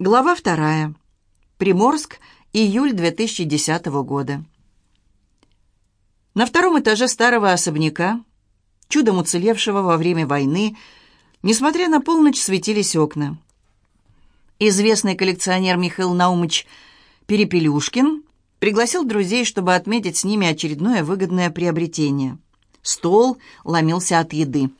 Глава вторая. Приморск, июль 2010 года. На втором этаже старого особняка, чудом уцелевшего во время войны, несмотря на полночь, светились окна. Известный коллекционер Михаил Наумыч Перепелюшкин пригласил друзей, чтобы отметить с ними очередное выгодное приобретение. Стол ломился от еды.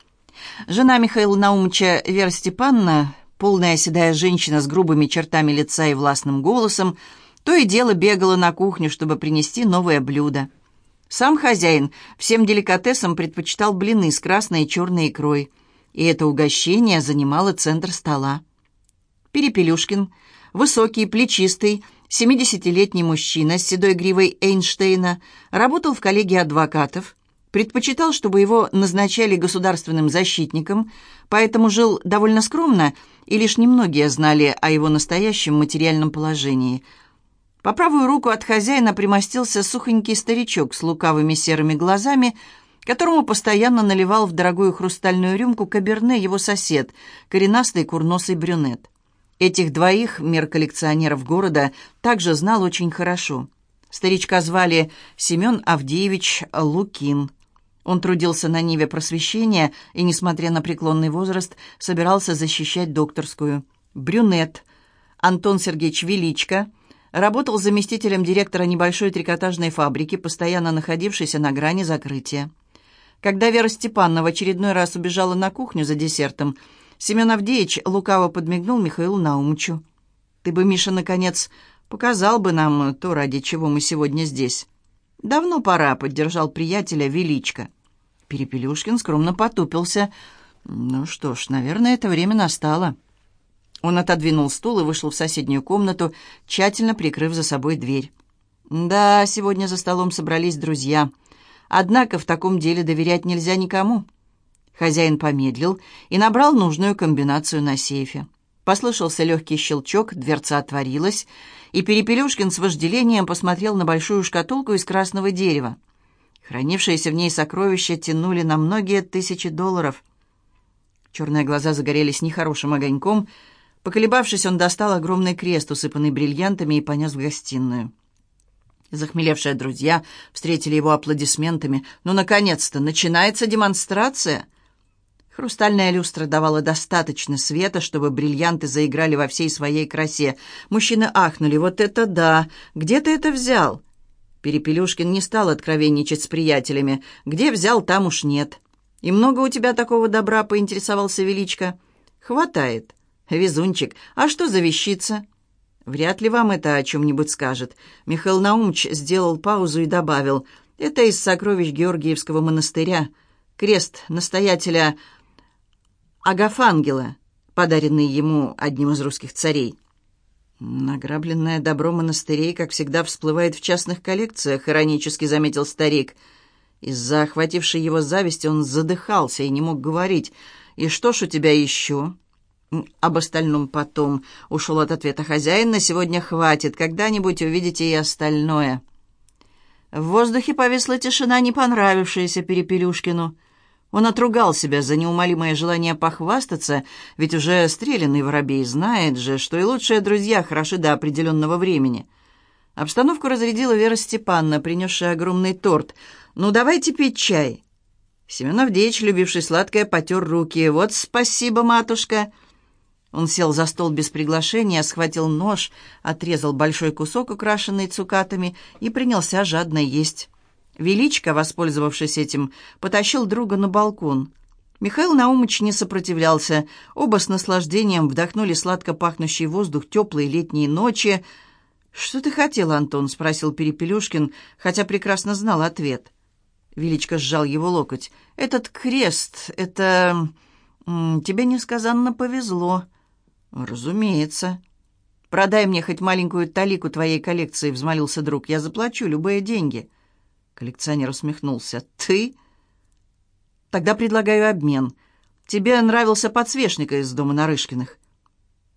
Жена Михаила Наумыча Вера Степановна полная седая женщина с грубыми чертами лица и властным голосом, то и дело бегала на кухню, чтобы принести новое блюдо. Сам хозяин всем деликатесам предпочитал блины с красной и черной икрой, и это угощение занимало центр стола. Перепелюшкин, высокий, плечистый, 70-летний мужчина с седой гривой Эйнштейна, работал в коллегии адвокатов, предпочитал, чтобы его назначали государственным защитником, поэтому жил довольно скромно, и лишь немногие знали о его настоящем материальном положении. По правую руку от хозяина примостился сухонький старичок с лукавыми серыми глазами, которому постоянно наливал в дорогую хрустальную рюмку каберне его сосед, коренастый курносый брюнет. Этих двоих мир коллекционеров города также знал очень хорошо. Старичка звали Семен Авдеевич Лукин. Он трудился на Ниве просвещения и, несмотря на преклонный возраст, собирался защищать докторскую. Брюнет Антон Сергеевич Величко работал заместителем директора небольшой трикотажной фабрики, постоянно находившейся на грани закрытия. Когда Вера Степановна в очередной раз убежала на кухню за десертом, Семен Авдеевич лукаво подмигнул Михаилу Наумчу. «Ты бы, Миша, наконец, показал бы нам то, ради чего мы сегодня здесь». «Давно пора», — поддержал приятеля Величко. Перепелюшкин скромно потупился. «Ну что ж, наверное, это время настало». Он отодвинул стул и вышел в соседнюю комнату, тщательно прикрыв за собой дверь. «Да, сегодня за столом собрались друзья. Однако в таком деле доверять нельзя никому». Хозяин помедлил и набрал нужную комбинацию на сейфе. Послышался легкий щелчок, дверца отворилась, и Перепелюшкин с вожделением посмотрел на большую шкатулку из красного дерева. Хранившиеся в ней сокровища тянули на многие тысячи долларов. Черные глаза загорелись нехорошим огоньком. Поколебавшись, он достал огромный крест, усыпанный бриллиантами, и понес в гостиную. Захмелевшие друзья встретили его аплодисментами. «Ну, наконец-то! Начинается демонстрация!» Хрустальная люстра давала достаточно света, чтобы бриллианты заиграли во всей своей красе. Мужчины ахнули. «Вот это да! Где ты это взял?» Перепелюшкин не стал откровенничать с приятелями. «Где взял, там уж нет». «И много у тебя такого добра?» — поинтересовался Величко. «Хватает. Везунчик. А что за вещица?» «Вряд ли вам это о чем-нибудь скажет». Михаил Наумч сделал паузу и добавил. «Это из сокровищ Георгиевского монастыря. Крест настоятеля Агафангела, подаренный ему одним из русских царей». «Награбленное добро монастырей, как всегда, всплывает в частных коллекциях», — иронически заметил старик. Из-за охватившей его зависти он задыхался и не мог говорить. «И что ж у тебя еще?» «Об остальном потом», — ушел от ответа хозяин. «На сегодня хватит. Когда-нибудь увидите и остальное». В воздухе повисла тишина, не понравившаяся Перепелюшкину. Он отругал себя за неумолимое желание похвастаться, ведь уже стрелянный воробей знает же, что и лучшие друзья хороши до определенного времени. Обстановку разрядила Вера Степановна, принесшая огромный торт. «Ну, давайте пить чай». Семен Авдеевич, любивший сладкое, потер руки. «Вот спасибо, матушка!» Он сел за стол без приглашения, схватил нож, отрезал большой кусок, украшенный цукатами, и принялся жадно есть. Величко, воспользовавшись этим, потащил друга на балкон. Михаил Наумыч не сопротивлялся. Оба с наслаждением вдохнули сладко пахнущий воздух теплой летней ночи. «Что ты хотел, Антон?» — спросил Перепелюшкин, хотя прекрасно знал ответ. Величко сжал его локоть. «Этот крест, это... тебе несказанно повезло». «Разумеется». «Продай мне хоть маленькую талику твоей коллекции», — взмолился друг. «Я заплачу любые деньги». Коллекционер усмехнулся. «Ты?» «Тогда предлагаю обмен. Тебе нравился подсвечник из дома Нарышкиных».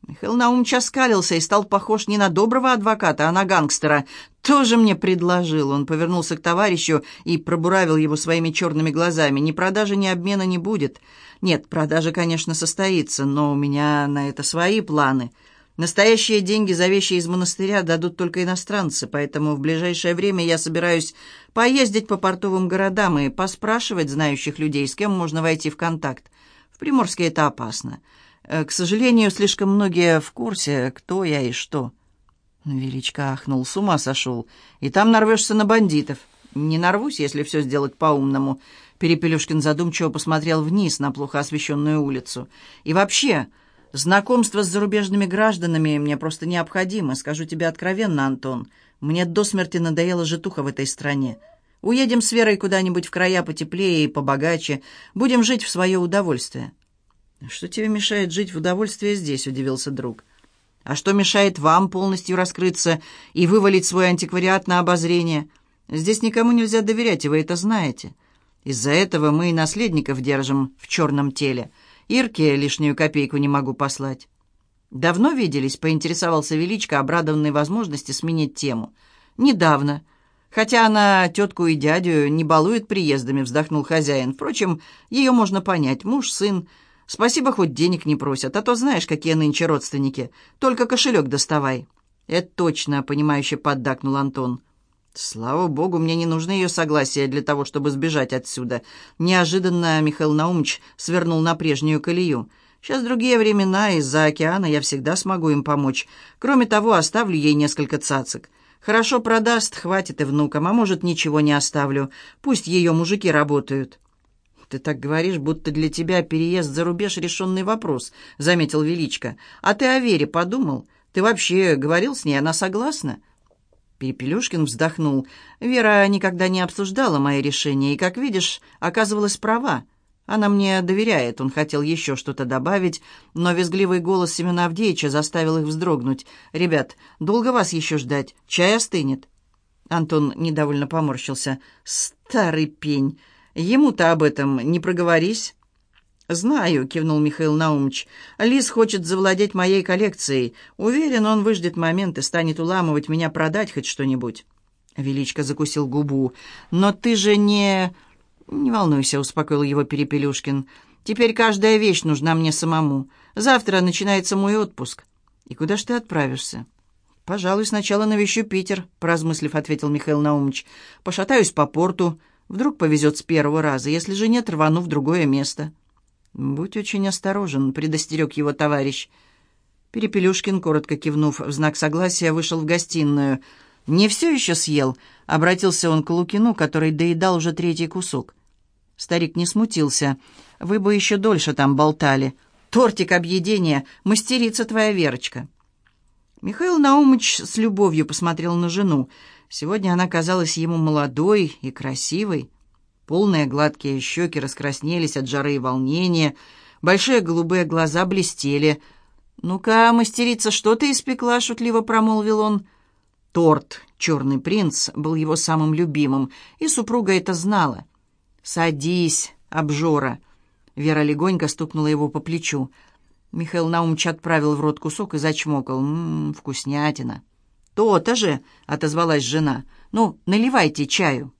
Михаил Наумович оскалился и стал похож не на доброго адвоката, а на гангстера. «Тоже мне предложил». Он повернулся к товарищу и пробуравил его своими черными глазами. «Ни продажи, ни обмена не будет. Нет, продажа, конечно, состоится, но у меня на это свои планы. Настоящие деньги за вещи из монастыря дадут только иностранцы, поэтому в ближайшее время я собираюсь поездить по портовым городам и поспрашивать знающих людей, с кем можно войти в контакт. В Приморске это опасно. Э, к сожалению, слишком многие в курсе, кто я и что. Величко ахнул, с ума сошел. И там нарвешься на бандитов. Не нарвусь, если все сделать по-умному. Перепелюшкин задумчиво посмотрел вниз на плохо освещенную улицу. И вообще... Знакомство с зарубежными гражданами мне просто необходимо, скажу тебе откровенно, Антон. Мне до смерти надоела житуха в этой стране. Уедем с Верой куда-нибудь в края потеплее и побогаче. Будем жить в свое удовольствие». «Что тебе мешает жить в удовольствие здесь?» — удивился друг. «А что мешает вам полностью раскрыться и вывалить свой антиквариат на обозрение? Здесь никому нельзя доверять, и вы это знаете. Из-за этого мы и наследников держим в черном теле». Ирке лишнюю копейку не могу послать». «Давно виделись?» — поинтересовался Величко, обрадованный возможности сменить тему. «Недавно. Хотя она тетку и дядю не балует приездами», — вздохнул хозяин. «Впрочем, ее можно понять. Муж, сын. Спасибо, хоть денег не просят, а то знаешь, какие нынче родственники. Только кошелек доставай». «Это точно», — понимающе поддакнул Антон. Слава богу, мне не нужно ее согласие для того, чтобы сбежать отсюда. Неожиданно Михаил Наумович свернул на прежнюю колею. Сейчас другие времена, из-за океана я всегда смогу им помочь. Кроме того, оставлю ей несколько цацик. Хорошо продаст, хватит и внукам, а может, ничего не оставлю. Пусть ее мужики работают». «Ты так говоришь, будто для тебя переезд за рубеж — решенный вопрос», — заметил Величко. «А ты о Вере подумал? Ты вообще говорил с ней, она согласна?» Перепелюшкин вздохнул. «Вера никогда не обсуждала мои решения, и, как видишь, оказывалась права. Она мне доверяет». Он хотел еще что-то добавить, но визгливый голос Семена Авдеевича заставил их вздрогнуть. «Ребят, долго вас еще ждать? Чай остынет». Антон недовольно поморщился. «Старый пень! Ему-то об этом не проговорись». «Знаю», — кивнул Михаил Наумович. «Лис хочет завладеть моей коллекцией. Уверен, он выждет момент и станет уламывать меня продать хоть что-нибудь». Величко закусил губу. «Но ты же не...» «Не волнуйся», — успокоил его Перепелюшкин. «Теперь каждая вещь нужна мне самому. Завтра начинается мой отпуск». «И куда ж ты отправишься?» «Пожалуй, сначала навещу Питер», — поразмыслив, ответил Михаил Наумович. «Пошатаюсь по порту. Вдруг повезет с первого раза. Если же нет, рвану в другое место». «Будь очень осторожен», — предостерег его товарищ. Перепелюшкин, коротко кивнув в знак согласия, вышел в гостиную. «Не все еще съел?» — обратился он к Лукину, который доедал уже третий кусок. Старик не смутился. «Вы бы еще дольше там болтали. Тортик объедения, мастерица твоя Верочка». Михаил Наумович с любовью посмотрел на жену. Сегодня она казалась ему молодой и красивой. Полные гладкие щеки раскраснелись от жары и волнения, большие голубые глаза блестели. «Ну-ка, мастерица, что ты испекла?» — шутливо промолвил он. Торт «Черный принц» был его самым любимым, и супруга это знала. «Садись, обжора!» Вера легонько стукнула его по плечу. Михаил Наумович отправил в рот кусок и зачмокал. «Ммм, вкуснятина!» «То-то же!» — отозвалась жена. «Ну, наливайте чаю!»